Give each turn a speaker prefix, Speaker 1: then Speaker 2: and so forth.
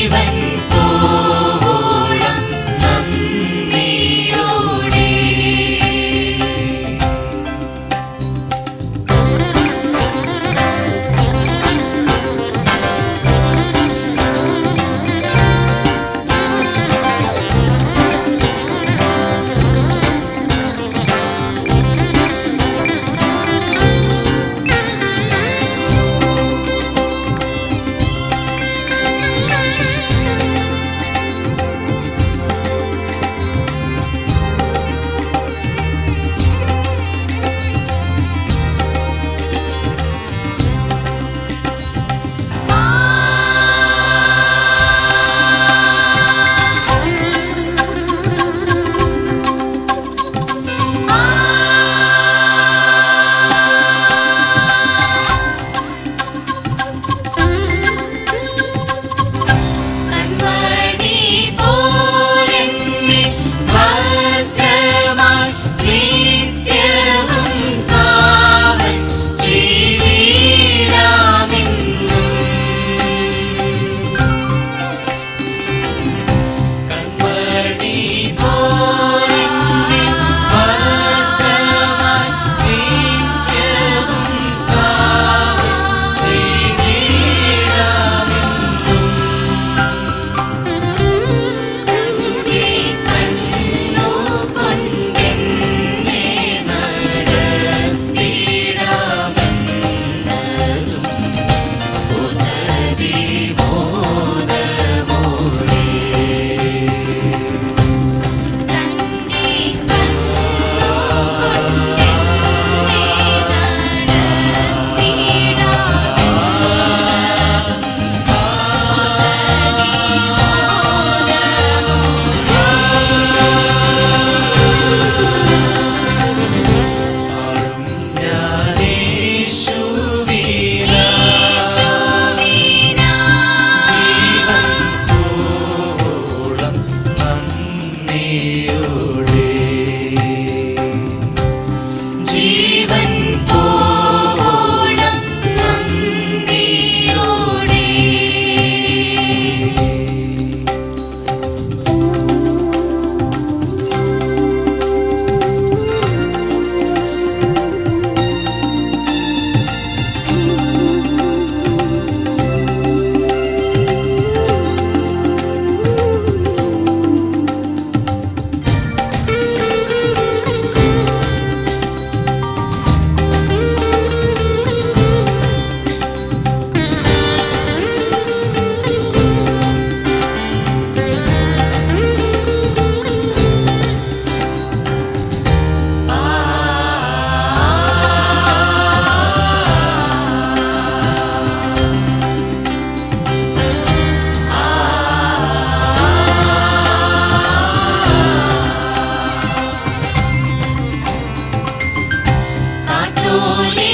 Speaker 1: vivan Hallelujah.